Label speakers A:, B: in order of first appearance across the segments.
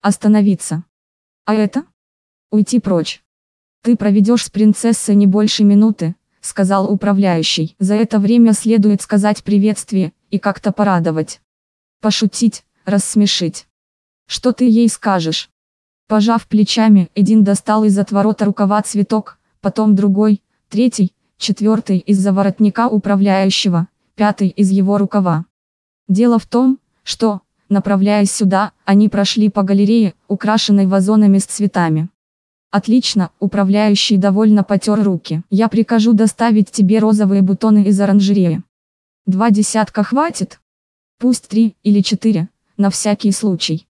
A: Остановиться. А это? Уйти прочь. Ты проведешь с принцессой не больше минуты, сказал управляющий. За это время следует сказать приветствие, и как-то порадовать. Пошутить, рассмешить. Что ты ей скажешь? Пожав плечами, Эдин достал из отворота рукава цветок, потом другой, третий, четвертый из-за воротника управляющего, пятый из его рукава. Дело в том, что, направляясь сюда, они прошли по галерее, украшенной вазонами с цветами. Отлично, управляющий довольно потер руки. Я прикажу доставить тебе розовые бутоны из оранжереи. Два десятка хватит? Пусть три или четыре, на всякий случай.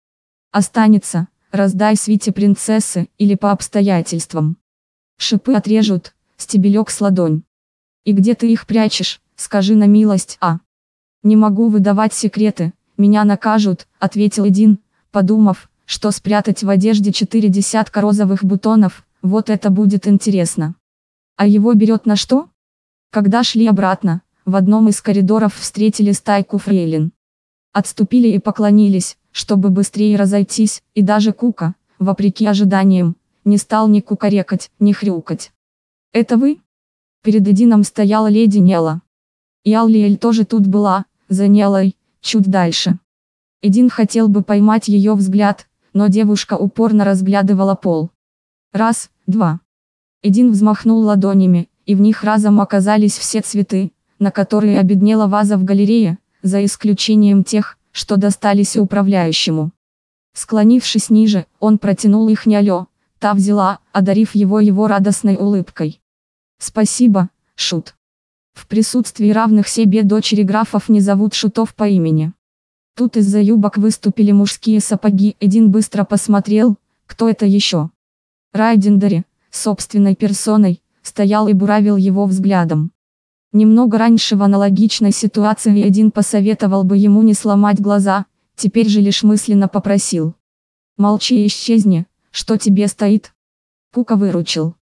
A: Останется, раздай свите принцессы или по обстоятельствам. Шипы отрежут, стебелек с ладонь. И где ты их прячешь, скажи на милость, а? Не могу выдавать секреты, меня накажут, ответил один, подумав, что спрятать в одежде четыре десятка розовых бутонов, вот это будет интересно. А его берет на что? Когда шли обратно, в одном из коридоров встретили стайку фрейлин. Отступили и поклонились, чтобы быстрее разойтись, и даже Кука, вопреки ожиданиям, не стал ни кукарекать, ни хрюкать. «Это вы?» Перед Эдином стояла леди Нела. И Аллиэль тоже тут была, за Нелой, чуть дальше. Эдин хотел бы поймать ее взгляд, но девушка упорно разглядывала пол. Раз, два. Эдин взмахнул ладонями, и в них разом оказались все цветы, на которые обеднела ваза в галерее, за исключением тех, что достались управляющему. Склонившись ниже, он протянул их Нялё, та взяла, одарив его его радостной улыбкой. «Спасибо, Шут». В присутствии равных себе дочери графов не зовут Шутов по имени. Тут из-за юбок выступили мужские сапоги, Эдин быстро посмотрел, кто это еще. Райдендари, собственной персоной, стоял и буравил его взглядом. Немного раньше в аналогичной ситуации один посоветовал бы ему не сломать глаза, теперь же лишь мысленно попросил. «Молчи и исчезни, что тебе стоит?» Кука выручил.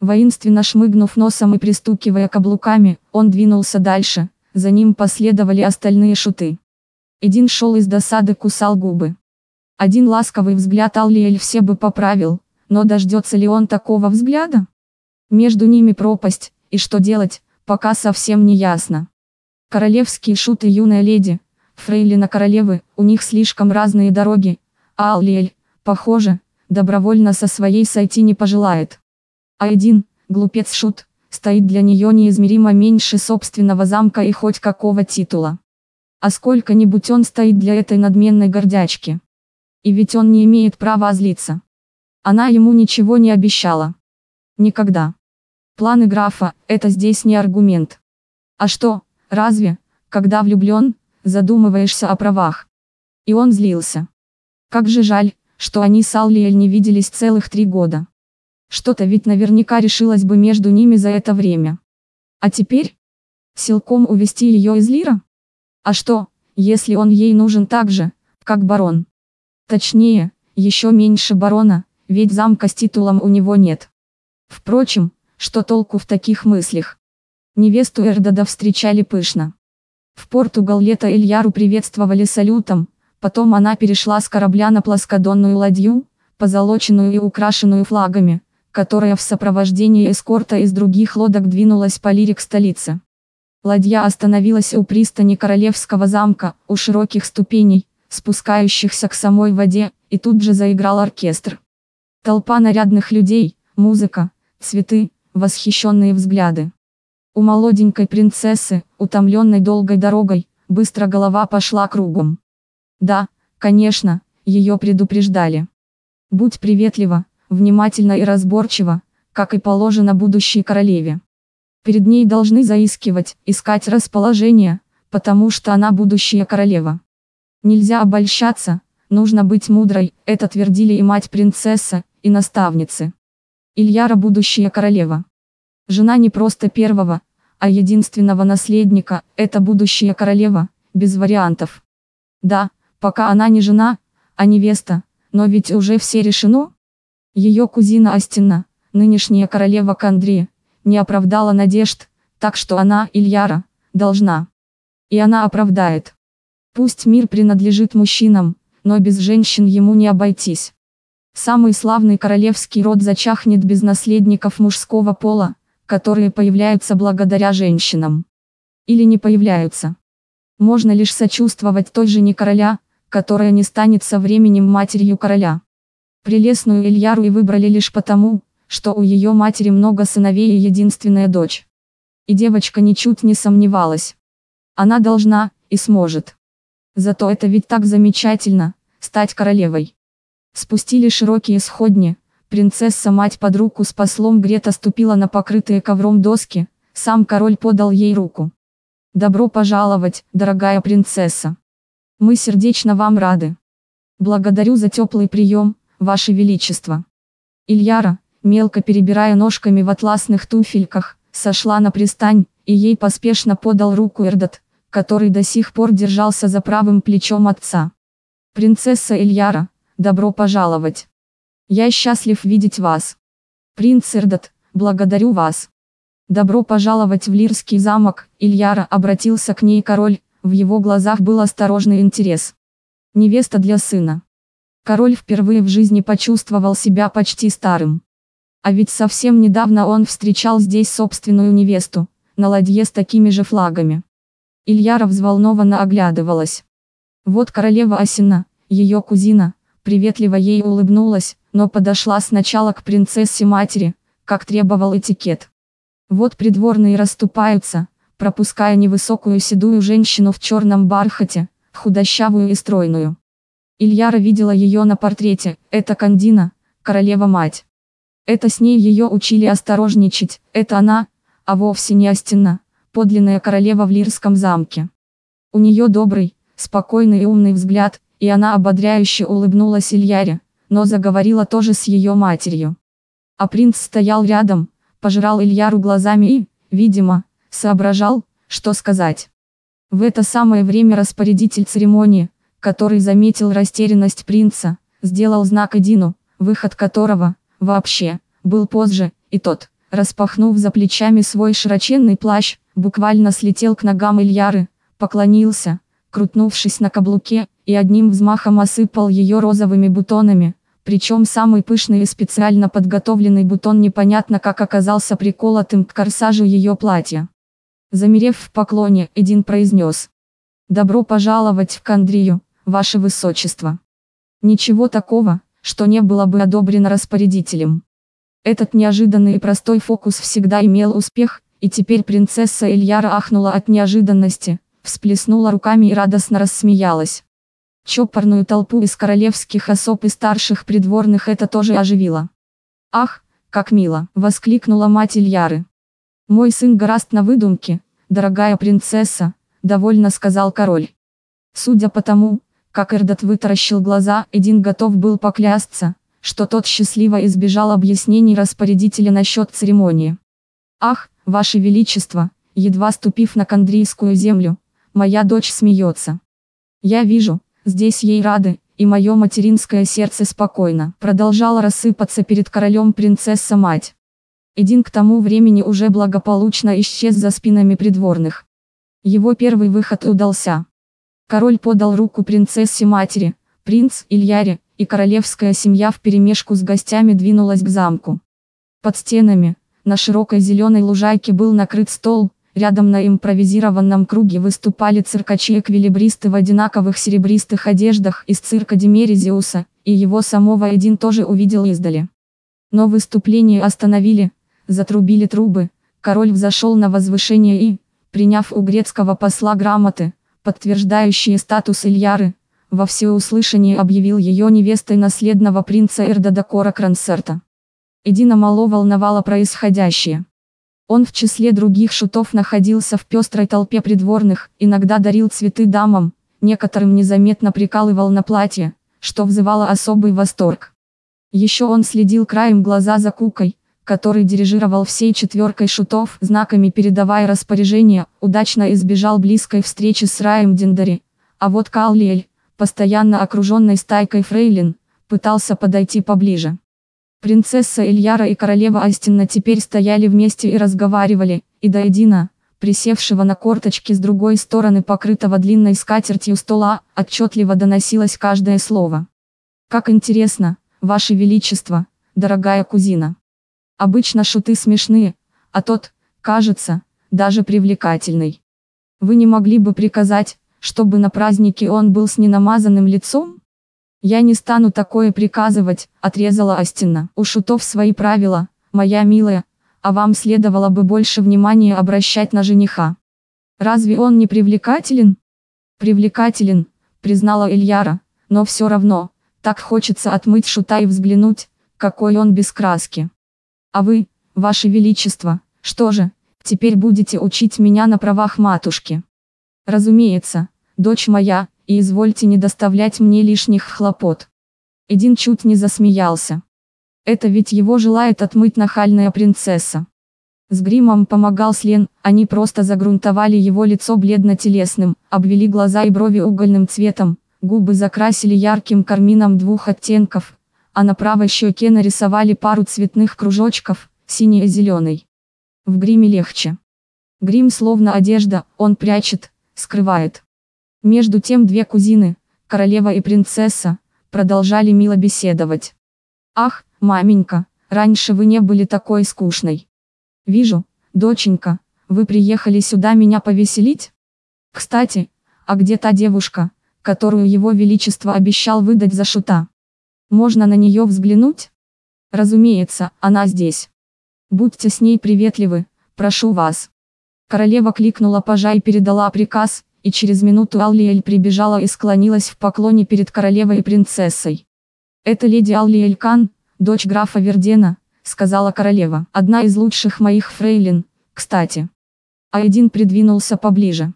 A: Воинственно шмыгнув носом и пристукивая каблуками, он двинулся дальше, за ним последовали остальные шуты. Эдин шел из досады кусал губы. Один ласковый взгляд Аллиэль все бы поправил, но дождется ли он такого взгляда? Между ними пропасть, и что делать, пока совсем не ясно. Королевские шуты юная леди, фрейлина королевы, у них слишком разные дороги, а Аллиэль, похоже, добровольно со своей сойти не пожелает. А один, глупец шут, стоит для нее неизмеримо меньше собственного замка и хоть какого титула. А сколько-нибудь он стоит для этой надменной гордячки. И ведь он не имеет права злиться. Она ему ничего не обещала. Никогда. Планы графа – это здесь не аргумент. А что, разве, когда влюблен, задумываешься о правах? И он злился. Как же жаль, что они с Аллиэль не виделись целых три года. Что-то ведь наверняка решилось бы между ними за это время. А теперь? Силком увести ее из Лира? А что, если он ей нужен так же, как барон? Точнее, еще меньше барона, ведь замка с титулом у него нет. Впрочем, что толку в таких мыслях? Невесту Эрдода встречали пышно. В порту Галлета Ильяру приветствовали салютом, потом она перешла с корабля на плоскодонную ладью, позолоченную и украшенную флагами, которая в сопровождении эскорта из других лодок двинулась по лирик столице. Ладья остановилась у пристани Королевского замка, у широких ступеней, спускающихся к самой воде, и тут же заиграл оркестр. Толпа нарядных людей, музыка, цветы, восхищенные взгляды. У молоденькой принцессы, утомленной долгой дорогой, быстро голова пошла кругом. Да, конечно, ее предупреждали. Будь приветлива, внимательно и разборчиво, как и положено будущей королеве. Перед ней должны заискивать, искать расположение, потому что она будущая королева. Нельзя обольщаться, нужно быть мудрой, это твердили и мать принцесса, и наставницы. Ильяра будущая королева. Жена не просто первого, а единственного наследника, это будущая королева, без вариантов. Да, пока она не жена, а невеста, но ведь уже все решено. Ее кузина Астина, нынешняя королева Кандри, не оправдала надежд, так что она, Ильяра, должна. И она оправдает. Пусть мир принадлежит мужчинам, но без женщин ему не обойтись. Самый славный королевский род зачахнет без наследников мужского пола, которые появляются благодаря женщинам. Или не появляются. Можно лишь сочувствовать той жене короля, которая не станет со временем матерью короля. Прелестную Ильяру и выбрали лишь потому, что у ее матери много сыновей и единственная дочь. И девочка ничуть не сомневалась. Она должна, и сможет. Зато это ведь так замечательно, стать королевой. Спустили широкие сходни, принцесса-мать под руку с послом Грета ступила на покрытые ковром доски, сам король подал ей руку. «Добро пожаловать, дорогая принцесса. Мы сердечно вам рады. Благодарю за теплый прием, ваше величество». Ильяра, мелко перебирая ножками в атласных туфельках, сошла на пристань, и ей поспешно подал руку Эрдот, который до сих пор держался за правым плечом отца. «Принцесса Ильяра, добро пожаловать. Я счастлив видеть вас. Принц Эрдот, благодарю вас. Добро пожаловать в Лирский замок, Ильяра обратился к ней король, в его глазах был осторожный интерес. Невеста для сына. Король впервые в жизни почувствовал себя почти старым. А ведь совсем недавно он встречал здесь собственную невесту, на ладье с такими же флагами. Ильяра взволнованно оглядывалась. Вот королева Осина, ее кузина, приветливо ей улыбнулась, но подошла сначала к принцессе-матери, как требовал этикет. Вот придворные расступаются, пропуская невысокую седую женщину в черном бархате, худощавую и стройную. Ильяра видела ее на портрете, это Кандина, королева-мать. Это с ней ее учили осторожничать, это она, а вовсе не Астина, подлинная королева в Лирском замке. У нее добрый, спокойный и умный взгляд, и она ободряюще улыбнулась Ильяре, но заговорила тоже с ее матерью. А принц стоял рядом, пожирал Ильяру глазами и, видимо, соображал, что сказать. В это самое время распорядитель церемонии, который заметил растерянность принца, сделал знак Эдину, выход которого, вообще, был позже, и тот, распахнув за плечами свой широченный плащ, буквально слетел к ногам Ильяры, поклонился, крутнувшись на каблуке, и одним взмахом осыпал ее розовыми бутонами, причем самый пышный и специально подготовленный бутон непонятно как оказался приколотым к корсажу ее платья. Замерев в поклоне, Эдин произнес. «Добро пожаловать в Кандрию, ваше высочество». Ничего такого, что не было бы одобрено распорядителем. Этот неожиданный и простой фокус всегда имел успех, и теперь принцесса Ильяра ахнула от неожиданности, всплеснула руками и радостно рассмеялась. Чопорную толпу из королевских особ и старших придворных это тоже оживило. «Ах, как мило!» – воскликнула мать Ильяры. «Мой сын гораст на выдумке, дорогая принцесса», – довольно сказал король. Судя по тому, как Эрдот вытаращил глаза, Эдин готов был поклясться, что тот счастливо избежал объяснений распорядителя насчет церемонии. «Ах, ваше величество!» едва ступив на кандрийскую землю, моя дочь смеется. Я вижу, Здесь ей рады, и мое материнское сердце спокойно. Продолжала рассыпаться перед королем принцесса-мать. Эдин к тому времени уже благополучно исчез за спинами придворных. Его первый выход удался. Король подал руку принцессе-матери, принц Ильяре, и королевская семья вперемешку с гостями двинулась к замку. Под стенами, на широкой зеленой лужайке был накрыт стол, Рядом на импровизированном круге выступали циркачи-эквилибристы в одинаковых серебристых одеждах из цирка Демерезиуса, и его самого Эдин тоже увидел издали. Но выступление остановили, затрубили трубы, король взошел на возвышение и, приняв у грецкого посла грамоты, подтверждающие статус Ильяры, во всеуслышание объявил ее невестой наследного принца Эрдода Кора Крансерта. Эдина мало волновало происходящее. Он в числе других шутов находился в пестрой толпе придворных, иногда дарил цветы дамам, некоторым незаметно прикалывал на платье, что вызывало особый восторг. Еще он следил краем глаза за Кукой, который дирижировал всей четверкой шутов, знаками передавая распоряжения, удачно избежал близкой встречи с Раем Диндари. А вот Каллиэль, постоянно окруженный стайкой фрейлин, пытался подойти поближе. Принцесса Ильяра и королева Астинна теперь стояли вместе и разговаривали, и до Эдина, присевшего на корточки с другой стороны покрытого длинной скатертью стола, отчетливо доносилось каждое слово. «Как интересно, Ваше Величество, дорогая кузина. Обычно шуты смешные, а тот, кажется, даже привлекательный. Вы не могли бы приказать, чтобы на празднике он был с ненамазанным лицом? Я не стану такое приказывать, отрезала Астина. У шутов свои правила, моя милая, а вам следовало бы больше внимания обращать на жениха. Разве он не привлекателен? Привлекателен, признала Ильяра, но все равно, так хочется отмыть шута и взглянуть, какой он без краски. А вы, ваше величество, что же, теперь будете учить меня на правах матушки? Разумеется, дочь моя, и извольте не доставлять мне лишних хлопот. Эдин чуть не засмеялся. Это ведь его желает отмыть нахальная принцесса. С гримом помогал Слен, они просто загрунтовали его лицо бледно-телесным, обвели глаза и брови угольным цветом, губы закрасили ярким кармином двух оттенков, а на правой щеке нарисовали пару цветных кружочков, синий и зеленый. В гриме легче. Грим словно одежда, он прячет, скрывает. Между тем две кузины, королева и принцесса, продолжали мило беседовать. Ах, Маменька, раньше вы не были такой скучной. Вижу, доченька, вы приехали сюда меня повеселить? Кстати, а где та девушка, которую его величество обещал выдать за шута? Можно на нее взглянуть? Разумеется, она здесь. Будьте с ней приветливы, прошу вас. Королева кликнула пажа и передала приказ, и через минуту Аллиэль прибежала и склонилась в поклоне перед королевой и принцессой. Это леди Аллиэль Кан, дочь графа Вердена, сказала королева. Одна из лучших моих фрейлин, кстати. Айдин придвинулся поближе.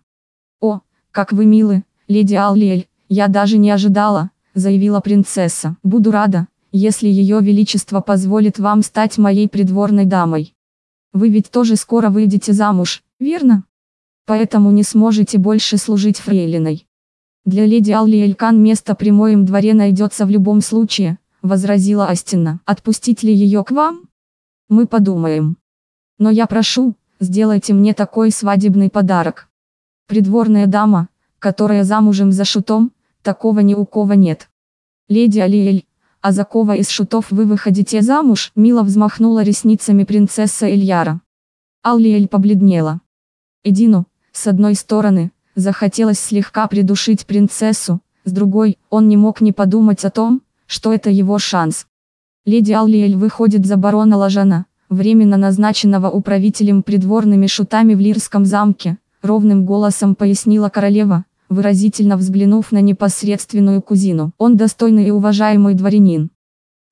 A: О, как вы милы, леди Аллиэль, я даже не ожидала, заявила принцесса. Буду рада, если ее величество позволит вам стать моей придворной дамой. Вы ведь тоже скоро выйдете замуж, верно? Поэтому не сможете больше служить фрейлиной. Для леди Аллиэль Кан место при моем дворе найдется в любом случае, возразила Астина. Отпустить ли ее к вам? Мы подумаем. Но я прошу, сделайте мне такой свадебный подарок. Придворная дама, которая замужем за шутом, такого ни у кого нет. Леди Алиэль, а за кого из шутов вы выходите замуж? Мило взмахнула ресницами принцесса Ильяра. Аллиэль побледнела. Эдину, с одной стороны, захотелось слегка придушить принцессу, с другой, он не мог не подумать о том, что это его шанс. Леди Аллиэль выходит за барона Лажана, временно назначенного управителем придворными шутами в Лирском замке, ровным голосом пояснила королева, выразительно взглянув на непосредственную кузину. Он достойный и уважаемый дворянин.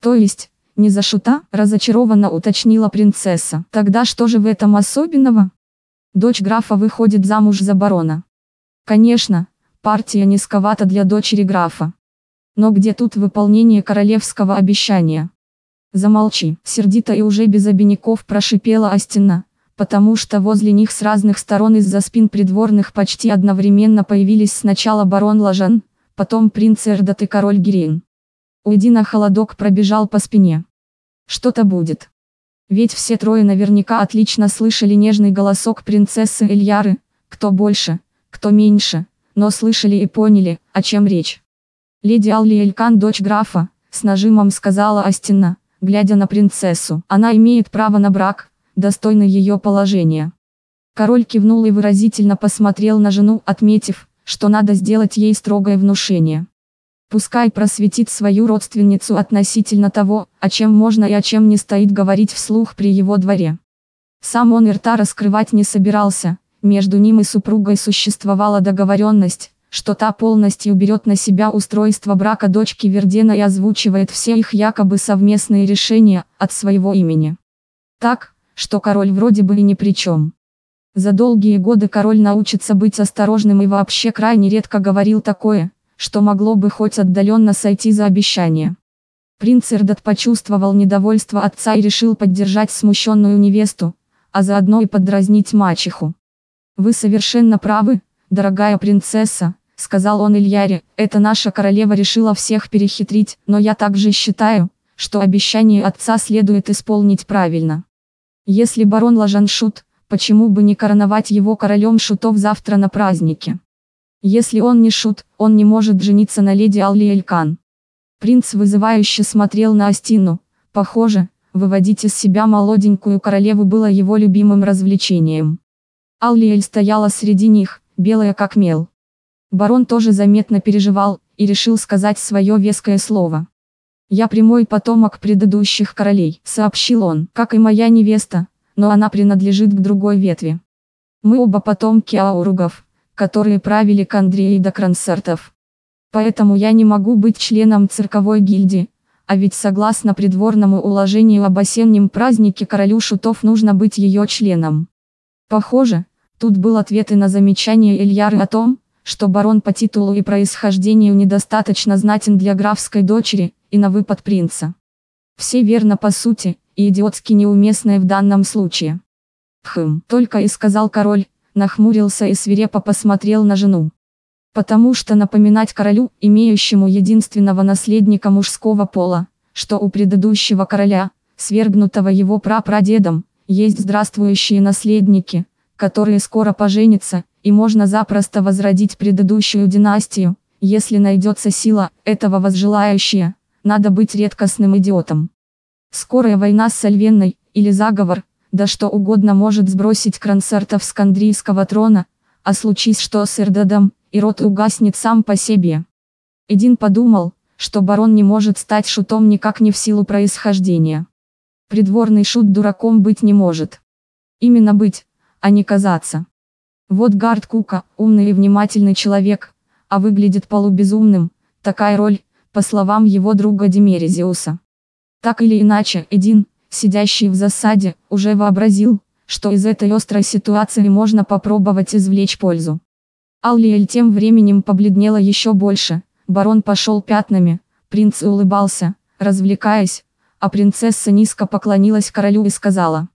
A: То есть, не за шута, разочарованно уточнила принцесса. Тогда что же в этом особенного? Дочь графа выходит замуж за барона. Конечно, партия низковата для дочери графа. Но где тут выполнение королевского обещания? Замолчи, сердито и уже без обиняков прошипела Астина, потому что возле них с разных сторон из-за спин придворных почти одновременно появились сначала барон Лажан, потом принц Эрдот и король Гирин. На холодок пробежал по спине. Что-то будет. Ведь все трое наверняка отлично слышали нежный голосок принцессы Эльяры, кто больше, кто меньше, но слышали и поняли, о чем речь. Леди Алли Элькан, дочь графа, с нажимом сказала Астина, глядя на принцессу. Она имеет право на брак, достойный ее положения. Король кивнул и выразительно посмотрел на жену, отметив, что надо сделать ей строгое внушение. Пускай просветит свою родственницу относительно того, о чем можно и о чем не стоит говорить вслух при его дворе. Сам он и рта раскрывать не собирался, между ним и супругой существовала договоренность, что та полностью берет на себя устройство брака дочки Вердена и озвучивает все их якобы совместные решения от своего имени. Так, что король вроде бы и ни при чем. За долгие годы король научится быть осторожным и вообще крайне редко говорил такое, что могло бы хоть отдаленно сойти за обещание. Принц Эрдот почувствовал недовольство отца и решил поддержать смущенную невесту, а заодно и подразнить мачеху. Вы совершенно правы, дорогая принцесса, сказал он Ильяре, это наша королева решила всех перехитрить, но я также считаю, что обещание отца следует исполнить правильно. Если барон Лажаншут, почему бы не короновать его королем шутов завтра на празднике? Если он не шут, он не может жениться на леди Алли Элькан. Принц вызывающе смотрел на Астину. Похоже, выводить из себя молоденькую королеву было его любимым развлечением. Аллиэль стояла среди них, белая как мел. Барон тоже заметно переживал, и решил сказать свое веское слово. «Я прямой потомок предыдущих королей», — сообщил он, — «как и моя невеста, но она принадлежит к другой ветви. Мы оба потомки ауругов, которые правили Кандрией до концертов. Поэтому я не могу быть членом цирковой гильдии, а ведь согласно придворному уложению об осеннем празднике королю шутов нужно быть ее членом. Похоже, тут был ответ и на замечание Ильяры о том, что барон по титулу и происхождению недостаточно знатен для графской дочери, и на выпад принца. Все верно по сути, и идиотски неуместное в данном случае. Хм, только и сказал король, нахмурился и свирепо посмотрел на жену. Потому что напоминать королю, имеющему единственного наследника мужского пола, что у предыдущего короля, свергнутого его прапрадедом, есть здравствующие наследники, которые скоро поженятся, и можно запросто возродить предыдущую династию, если найдется сила, этого возжелающая, надо быть редкостным идиотом. Скорая война с Сальвенной, или заговор, да что угодно может сбросить Крансартов с Кандрийского трона, а случись что с Эрдадом, и рот угаснет сам по себе. Эдин подумал, что барон не может стать шутом никак не в силу происхождения. Придворный шут дураком быть не может. Именно быть, а не казаться. Вот Гард Кука, умный и внимательный человек, а выглядит полубезумным, такая роль, по словам его друга Демерезиуса. Так или иначе, Эдин, сидящий в засаде, уже вообразил, что из этой острой ситуации можно попробовать извлечь пользу. Аллиэль тем временем побледнела еще больше, барон пошел пятнами, принц улыбался, развлекаясь, а принцесса низко поклонилась королю и сказала.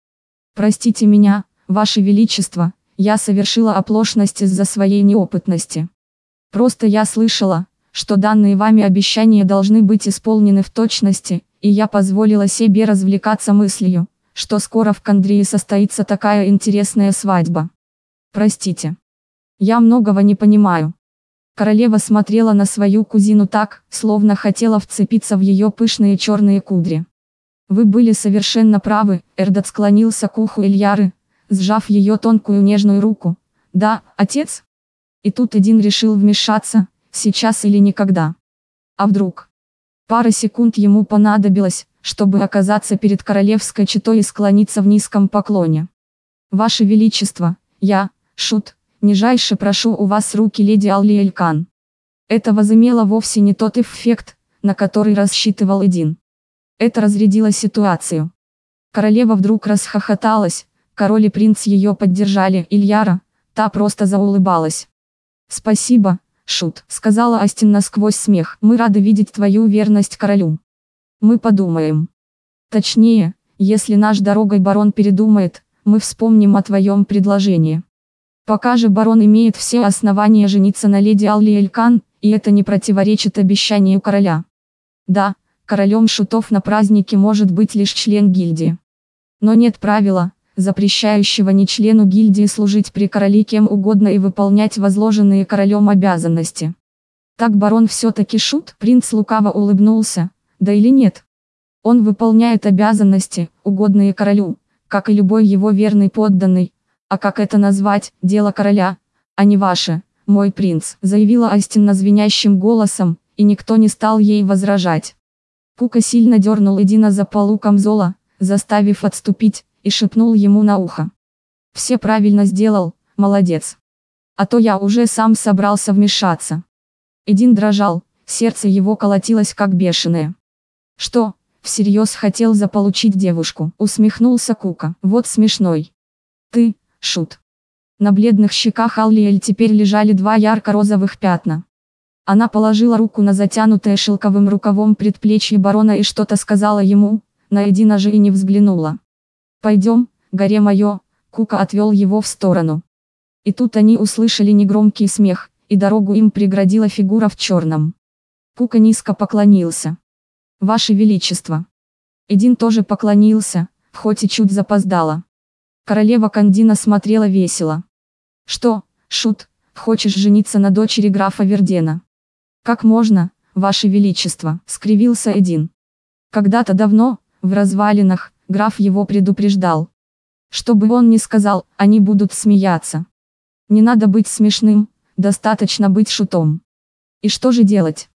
A: «Простите меня, ваше величество, я совершила оплошность из-за своей неопытности. Просто я слышала, что данные вами обещания должны быть исполнены в точности, и я позволила себе развлекаться мыслью, что скоро в Кандрии состоится такая интересная свадьба. Простите. Я многого не понимаю. Королева смотрела на свою кузину так, словно хотела вцепиться в ее пышные черные кудри. Вы были совершенно правы, Эрдот склонился к уху Ильяры, сжав ее тонкую нежную руку. Да, отец? И тут один решил вмешаться, сейчас или никогда. А вдруг? Пара секунд ему понадобилось, чтобы оказаться перед королевской четой и склониться в низком поклоне. Ваше Величество, я, Шут, нижайше прошу у вас руки леди Алли Элькан. Это возымело вовсе не тот эффект, на который рассчитывал Эдин. Это разрядило ситуацию. Королева вдруг расхохоталась, король и принц ее поддержали, Ильяра, та просто заулыбалась. «Спасибо, Шут», — сказала Астин насквозь смех, — «мы рады видеть твою верность королю». Мы подумаем. Точнее, если наш дорогой барон передумает, мы вспомним о твоем предложении. Пока же барон имеет все основания жениться на леди Алли Элькан, и это не противоречит обещанию короля. Да, королем шутов на празднике может быть лишь член гильдии. Но нет правила, запрещающего не члену гильдии служить при короле кем угодно и выполнять возложенные королем обязанности. Так барон все-таки шут? Принц лукаво улыбнулся, да или нет? Он выполняет обязанности, угодные королю, как и любой его верный подданный. А как это назвать, дело короля, а не ваше, мой принц, заявила Астин звенящим голосом, и никто не стал ей возражать. Кука сильно дернул Эдина за полу камзола, заставив отступить, и шепнул ему на ухо. Все правильно сделал, молодец. А то я уже сам собрался вмешаться. Эдин дрожал, сердце его колотилось как бешеное. Что, всерьез хотел заполучить девушку, усмехнулся Кука. Вот смешной. Ты, шут. На бледных щеках Аллиэль теперь лежали два ярко-розовых пятна. Она положила руку на затянутое шелковым рукавом предплечье барона и что-то сказала ему, на Эдина же и не взглянула. «Пойдем, горе мое», Кука отвел его в сторону. И тут они услышали негромкий смех, и дорогу им преградила фигура в черном. Кука низко поклонился. Ваше Величество. Эдин тоже поклонился, хоть и чуть запоздало. Королева Кандина смотрела весело. Что, Шут, хочешь жениться на дочери графа Вердена? Как можно, ваше величество, скривился Эдин. Когда-то давно, в развалинах, граф его предупреждал. Что бы он ни сказал, они будут смеяться. Не надо быть смешным, достаточно быть шутом. И что же делать?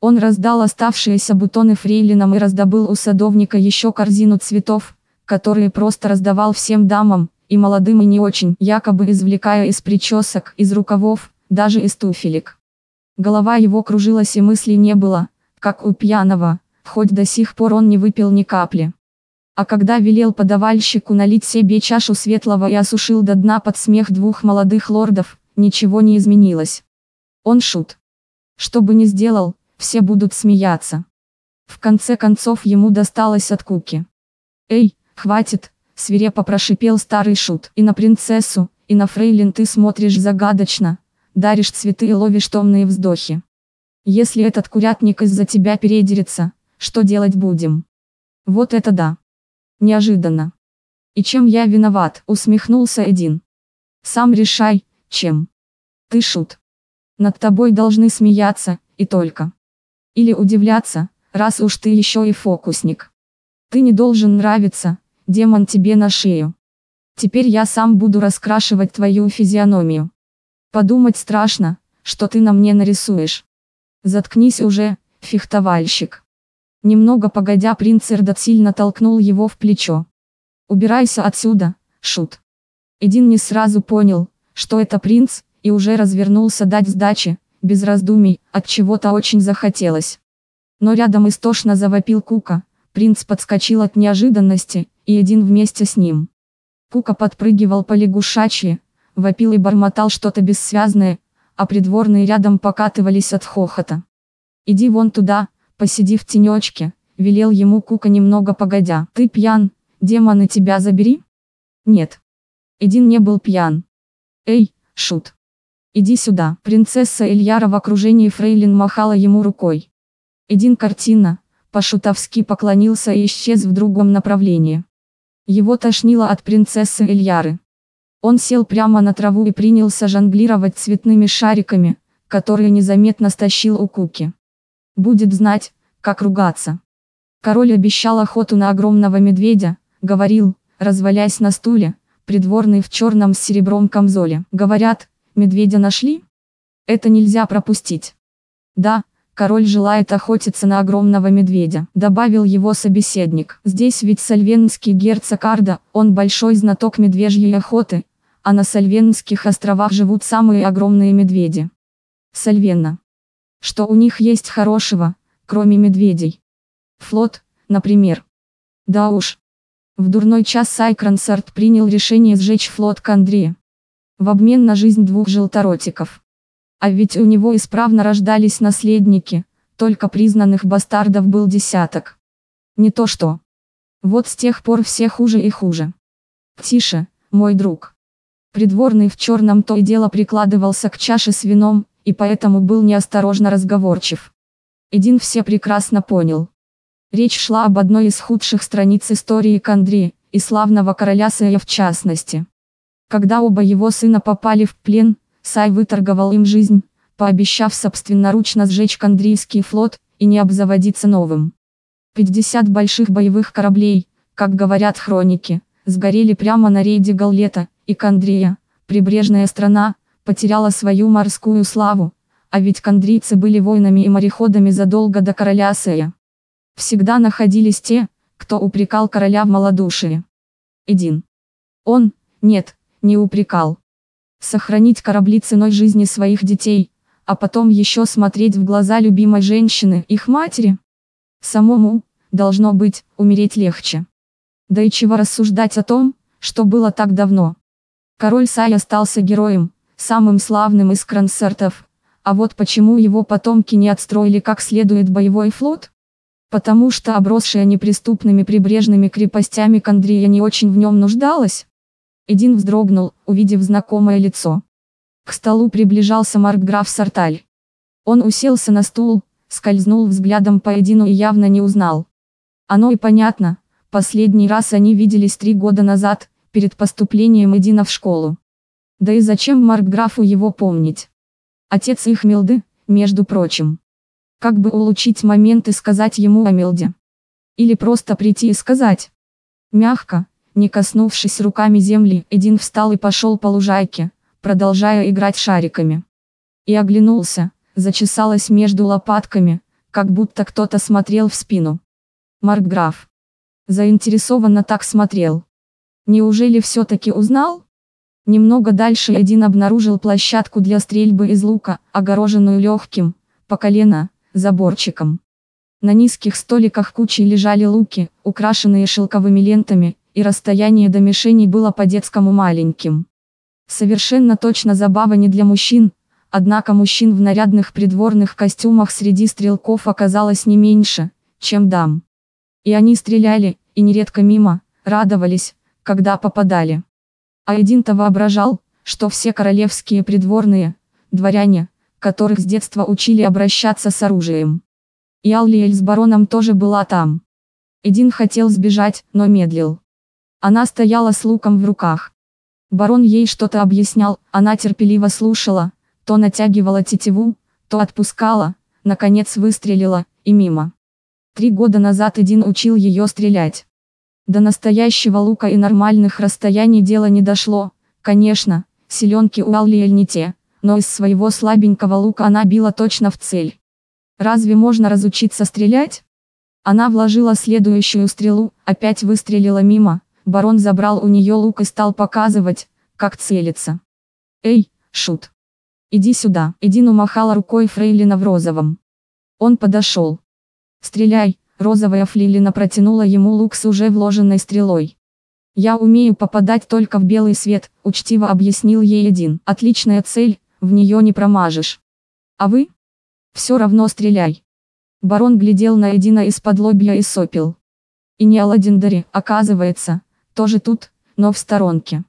A: Он раздал оставшиеся бутоны фрейлинам и раздобыл у садовника еще корзину цветов, которые просто раздавал всем дамам, и молодым и не очень, якобы извлекая из причесок, из рукавов, даже из туфелек. Голова его кружилась и мыслей не было, как у пьяного, хоть до сих пор он не выпил ни капли. А когда велел подавальщику налить себе чашу светлого и осушил до дна под смех двух молодых лордов, ничего не изменилось. Он шут. Что бы ни сделал, все будут смеяться. В конце концов ему досталось от Куки. «Эй, хватит!» – свирепо прошипел старый шут. «И на принцессу, и на фрейлин ты смотришь загадочно, даришь цветы и ловишь томные вздохи. Если этот курятник из-за тебя передерется, что делать будем?» Вот это да! Неожиданно. И чем я виноват, усмехнулся Эдин. Сам решай, чем. Ты шут. Над тобой должны смеяться, и только. Или удивляться, раз уж ты еще и фокусник. Ты не должен нравиться, демон тебе на шею. Теперь я сам буду раскрашивать твою физиономию. Подумать страшно, что ты на мне нарисуешь. Заткнись уже, фехтовальщик. Немного погодя принц Эрдот сильно толкнул его в плечо. «Убирайся отсюда, шут». Эдин не сразу понял, что это принц, и уже развернулся дать сдачи, без раздумий, от чего-то очень захотелось. Но рядом истошно завопил Кука, принц подскочил от неожиданности, и Эдин вместе с ним. Кука подпрыгивал по лягушачьи, вопил и бормотал что-то бессвязное, а придворные рядом покатывались от хохота. «Иди вон туда, посиди в тенечке, велел ему Кука немного погодя. Ты пьян, демоны тебя забери? Нет. Эдин не был пьян. Эй, шут. Иди сюда. Принцесса Ильяра в окружении фрейлин махала ему рукой. Эдин картина, по-шутовски поклонился и исчез в другом направлении. Его тошнило от принцессы Ильяры. Он сел прямо на траву и принялся жонглировать цветными шариками, которые незаметно стащил у Куки. Будет знать, как ругаться. Король обещал охоту на огромного медведя, говорил, развалясь на стуле, придворный в черном с серебром камзоле. Говорят, медведя нашли? Это нельзя пропустить. Да, король желает охотиться на огромного медведя, добавил его собеседник. Здесь ведь сальвенский герцог Арда, он большой знаток медвежьей охоты, а на Сальвенских островах живут самые огромные медведи. Сальвена. Что у них есть хорошего, кроме медведей? Флот, например. Да уж. В дурной час Сайкрансарт принял решение сжечь флот Кандри. В обмен на жизнь двух желторотиков. А ведь у него исправно рождались наследники, только признанных бастардов был десяток. Не то что. Вот с тех пор все хуже и хуже. Тише, мой друг. Придворный в черном то и дело прикладывался к чаше с вином, и поэтому был неосторожно разговорчив. Эдин все прекрасно понял. Речь шла об одной из худших страниц истории Кандри, и славного короля Сая в частности. Когда оба его сына попали в плен, Сай выторговал им жизнь, пообещав собственноручно сжечь Кандрийский флот, и не обзаводиться новым. 50 больших боевых кораблей, как говорят хроники, сгорели прямо на рейде Галлета, и Кандрия, прибрежная страна, потеряла свою морскую славу, а ведь кандрийцы были воинами и мореходами задолго до короля Асея. Всегда находились те, кто упрекал короля в малодушии. Эдин. Он, нет, не упрекал. Сохранить корабли ценой жизни своих детей, а потом еще смотреть в глаза любимой женщины, их матери. Самому, должно быть, умереть легче. Да и чего рассуждать о том, что было так давно. Король Сай остался героем, самым славным из концертов. А вот почему его потомки не отстроили как следует боевой флот? Потому что обросшая неприступными прибрежными крепостями Кандрия не очень в нем нуждалась. Эдин вздрогнул, увидев знакомое лицо. К столу приближался Маркграф Сарталь. Он уселся на стул, скользнул взглядом по Эдину и явно не узнал. Оно и понятно, последний раз они виделись три года назад, перед поступлением Эдина в школу. Да и зачем Маркграфу его помнить? Отец их Милды, между прочим. Как бы улучшить момент и сказать ему о Милде? Или просто прийти и сказать? Мягко, не коснувшись руками земли, Эдин встал и пошел по лужайке, продолжая играть шариками. И оглянулся, зачесалась между лопатками, как будто кто-то смотрел в спину. Маркграф. Заинтересованно так смотрел. Неужели все-таки узнал? Немного дальше один обнаружил площадку для стрельбы из лука, огороженную легким, по колено, заборчиком. На низких столиках кучей лежали луки, украшенные шелковыми лентами, и расстояние до мишени было по-детскому маленьким. Совершенно точно забава не для мужчин, однако мужчин в нарядных придворных костюмах среди стрелков оказалось не меньше, чем дам. И они стреляли, и нередко мимо, радовались, когда попадали. А один-то воображал, что все королевские придворные, дворяне, которых с детства учили обращаться с оружием. И Аллиэль с бароном тоже была там. Эдин хотел сбежать, но медлил. Она стояла с луком в руках. Барон ей что-то объяснял, она терпеливо слушала, то натягивала тетиву, то отпускала, наконец выстрелила, и мимо. Три года назад Эдин учил ее стрелять. До настоящего лука и нормальных расстояний дело не дошло, конечно, селенки у Аллиэль не те, но из своего слабенького лука она била точно в цель. Разве можно разучиться стрелять? Она вложила следующую стрелу, опять выстрелила мимо, барон забрал у нее лук и стал показывать, как целиться. «Эй, шут! Иди сюда!» Эдин умахала рукой Фрейлина в розовом. Он подошел. «Стреляй!» Розовая флилина протянула ему лук с уже вложенной стрелой. «Я умею попадать только в белый свет», – учтиво объяснил ей один. «Отличная цель, в нее не промажешь. А вы? Все равно стреляй. Барон глядел на Эдина из-под лобья и сопил. И не Аладиндари, оказывается, тоже тут, но в сторонке.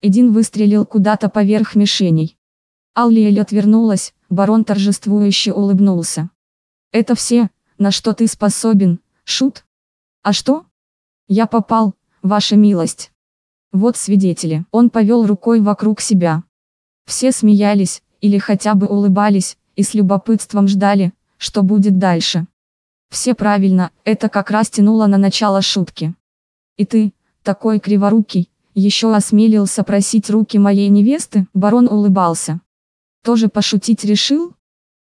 A: Эдин выстрелил куда-то поверх мишеней. Аллиэль отвернулась, барон торжествующе улыбнулся. Это все, на что ты способен, шут? А что? Я попал, ваша милость. Вот свидетели. Он повел рукой вокруг себя. Все смеялись, или хотя бы улыбались, и с любопытством ждали, что будет дальше. Все правильно, это как раз тянуло на начало шутки. И ты, такой криворукий, еще осмелился просить руки моей невесты, барон улыбался. Тоже пошутить решил?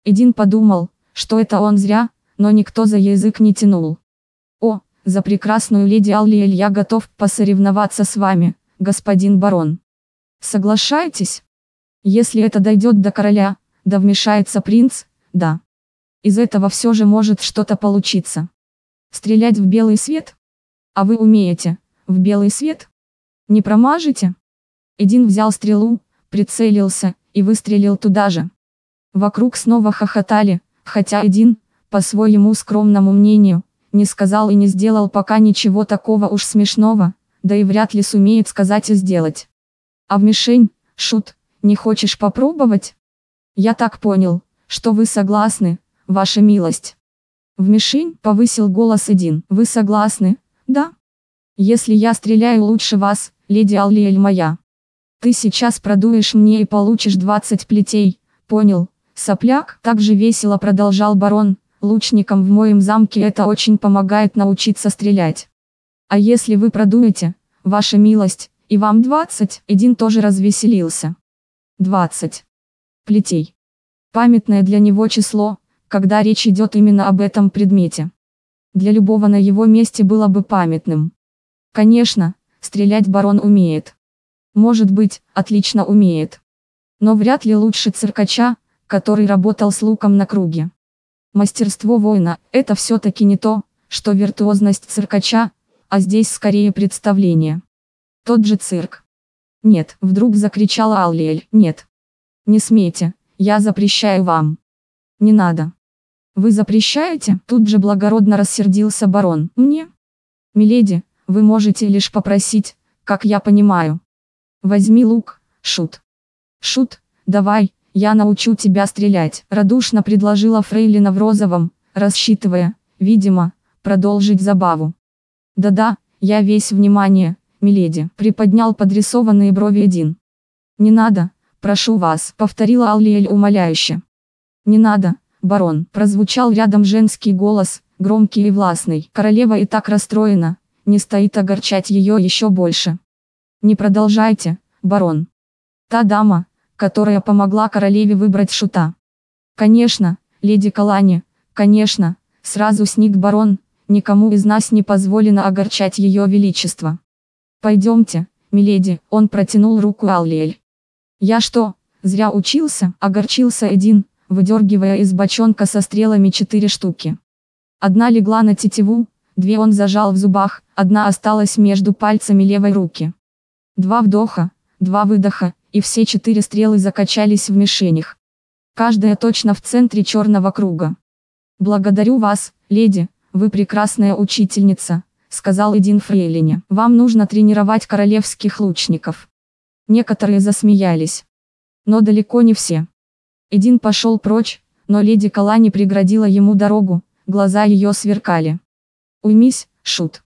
A: Эдин подумал, что это он зря, но никто за язык не тянул. О, за прекрасную леди Аллиэль я готов посоревноваться с вами, господин барон. Соглашаетесь? Если это дойдет до короля, да вмешается принц, да. Из этого все же может что-то получиться. Стрелять в белый свет? А вы умеете, в белый свет? Не промажете? Эдин взял стрелу, прицелился, и выстрелил туда же. Вокруг снова хохотали, хотя Эдин, по своему скромному мнению, не сказал и не сделал пока ничего такого уж смешного, да и вряд ли сумеет сказать и сделать. А в мишень, шут, не хочешь попробовать? Я так понял, что вы согласны, ваша милость. В мишень повысил голос один. Вы согласны, да? Если я стреляю лучше вас, леди Аллиэль моя. Ты сейчас продуешь мне и получишь 20 плетей, понял? Сопляк, так же весело продолжал барон, лучникам в моем замке это очень помогает научиться стрелять. А если вы продуете, ваша милость, и вам 20, Эдин тоже развеселился. 20. Плетей. Памятное для него число, когда речь идет именно об этом предмете. Для любого на его месте было бы памятным. Конечно, стрелять барон умеет. Может быть, отлично умеет. Но вряд ли лучше циркача, который работал с луком на круге. Мастерство воина – это все-таки не то, что виртуозность циркача, а здесь скорее представление. Тот же цирк. «Нет!» – вдруг закричала Аллиэль. «Нет! Не смейте, я запрещаю вам!» «Не надо!» «Вы запрещаете?» Тут же благородно рассердился барон. «Мне?» «Миледи, вы можете лишь попросить, как я понимаю. Возьми лук, Шут!» «Шут, давай, я научу тебя стрелять!» Радушно предложила Фрейлина в розовом, рассчитывая, видимо, продолжить забаву. «Да-да, я весь внимание, миледи, приподнял подрисованные брови один. Не надо, прошу вас, повторила Аллиэль умоляюще. Не надо, барон, прозвучал рядом женский голос, громкий и властный. Королева и так расстроена, не стоит огорчать ее еще больше. Не продолжайте, барон. Та дама, которая помогла королеве выбрать шута. Конечно, леди Калани, конечно, сразу сник барон, никому из нас не позволено огорчать ее величество. Пойдемте, миледи, он протянул руку Аллиэль. Я что, зря учился, огорчился один, выдергивая из бочонка со стрелами четыре штуки. Одна легла на тетиву, две он зажал в зубах, одна осталась между пальцами левой руки. Два вдоха, два выдоха, и все четыре стрелы закачались в мишенях. Каждая точно в центре черного круга. «Благодарю вас, леди, вы прекрасная учительница», сказал Эдин Фрейлине. «Вам нужно тренировать королевских лучников». Некоторые засмеялись. Но далеко не все. Эдин пошел прочь, но леди Калани преградила ему дорогу, глаза ее сверкали. «Уймись, шут.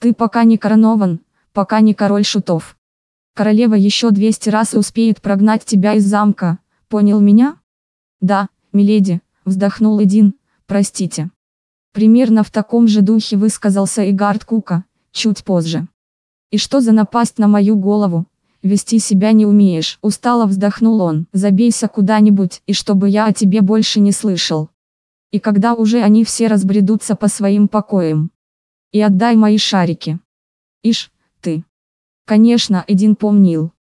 A: Ты пока не коронован, пока не король шутов. Королева еще 200 раз успеет прогнать тебя из замка, понял меня?» «Да, миледи», вздохнул Эдин, простите. Примерно в таком же духе высказался Игард Кука, чуть позже. «И что за напасть на мою голову? Вести себя не умеешь», устало вздохнул он. «Забейся куда-нибудь, и чтобы я о тебе больше не слышал. И когда уже они все разбредутся по своим покоям. И отдай мои шарики. Ишь. Конечно, Эдин помнил.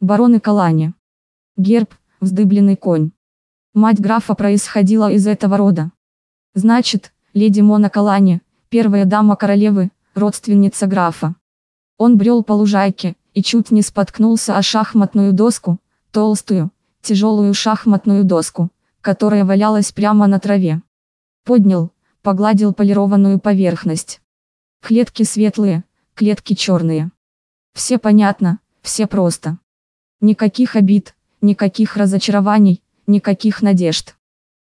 A: Бароны Калани. Герб, вздыбленный конь. Мать графа происходила из этого рода. Значит, леди Мона Калани, первая дама королевы, родственница графа. Он брел по лужайке, и чуть не споткнулся о шахматную доску, толстую, тяжелую шахматную доску, которая валялась прямо на траве. Поднял, погладил полированную поверхность. Клетки светлые, клетки черные. Все понятно, все просто. Никаких обид, никаких разочарований, никаких надежд.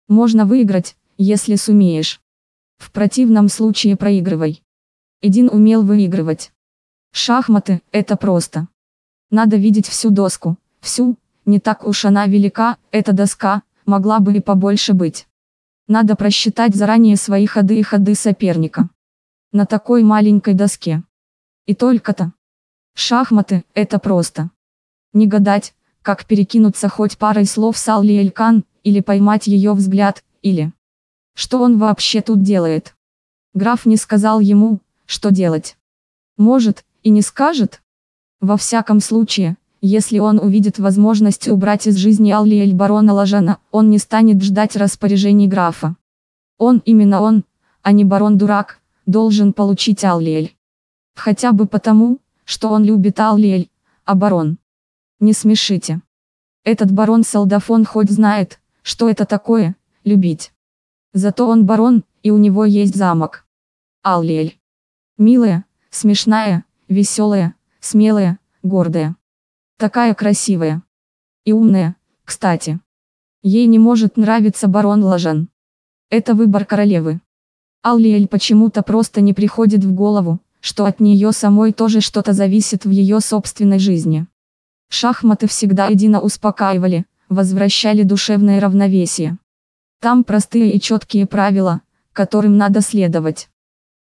A: Можно выиграть, если сумеешь. В противном случае проигрывай. Эдин умел выигрывать. Шахматы – это просто. Надо видеть всю доску, всю, не так уж она велика, эта доска, могла бы и побольше быть. Надо просчитать заранее свои ходы и ходы соперника. На такой маленькой доске. И только-то. Шахматы – это просто. Не гадать, как перекинуться хоть парой слов с Алли Элькан, или поймать ее взгляд, или... Что он вообще тут делает? Граф не сказал ему, что делать. Может, и не скажет? Во всяком случае, если он увидит возможность убрать из жизни Алли Эль барона Лажана, он не станет ждать распоряжений графа. Он, именно он, а не барон-дурак, должен получить Аллиэль. Хотя бы потому, что он любит Аллиэль, а барон. Не смешите. Этот барон-солдафон хоть знает, что это такое, любить. Зато он барон, и у него есть замок. Аллиэль. Милая, смешная, веселая, смелая, гордая. Такая красивая. И умная, кстати. Ей не может нравиться барон Лажан. Это выбор королевы. Аллиэль почему-то просто не приходит в голову, что от нее самой тоже что-то зависит в ее собственной жизни. Шахматы всегда едино успокаивали, возвращали душевное равновесие. Там простые и четкие правила, которым надо следовать.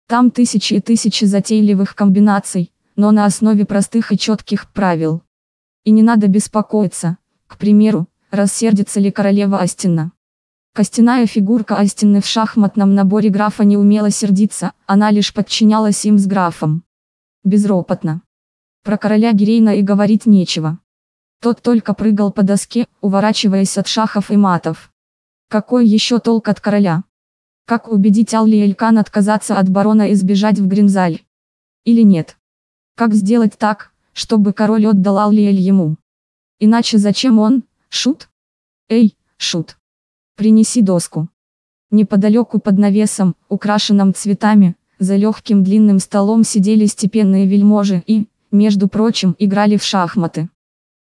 A: Там тысячи и тысячи затейливых комбинаций, но на основе простых и четких правил. И не надо беспокоиться, к примеру, рассердится ли королева Астина. Костяная фигурка Астины в шахматном наборе графа не умела сердиться, она лишь подчинялась им с графом. Безропотно. Про короля Гирейна и говорить нечего. Тот только прыгал по доске, уворачиваясь от шахов и матов. Какой еще толк от короля? Как убедить Алли Элькан отказаться от барона и сбежать в Гринзаль? Или нет? Как сделать так, чтобы король отдал Аллиэль ему? Иначе зачем он, шут? Эй, шут. Принеси доску. Неподалеку под навесом, украшенным цветами, за легким длинным столом сидели степенные вельможи и, между прочим, играли в шахматы.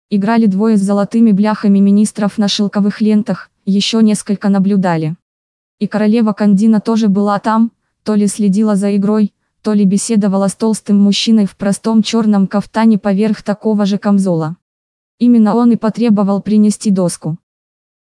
A: Играли двое с золотыми бляхами министров на шелковых лентах, еще несколько наблюдали. И королева Кандина тоже была там, то ли следила за игрой, то ли беседовала с толстым мужчиной в простом черном кафтане поверх такого же камзола. Именно он и потребовал принести доску.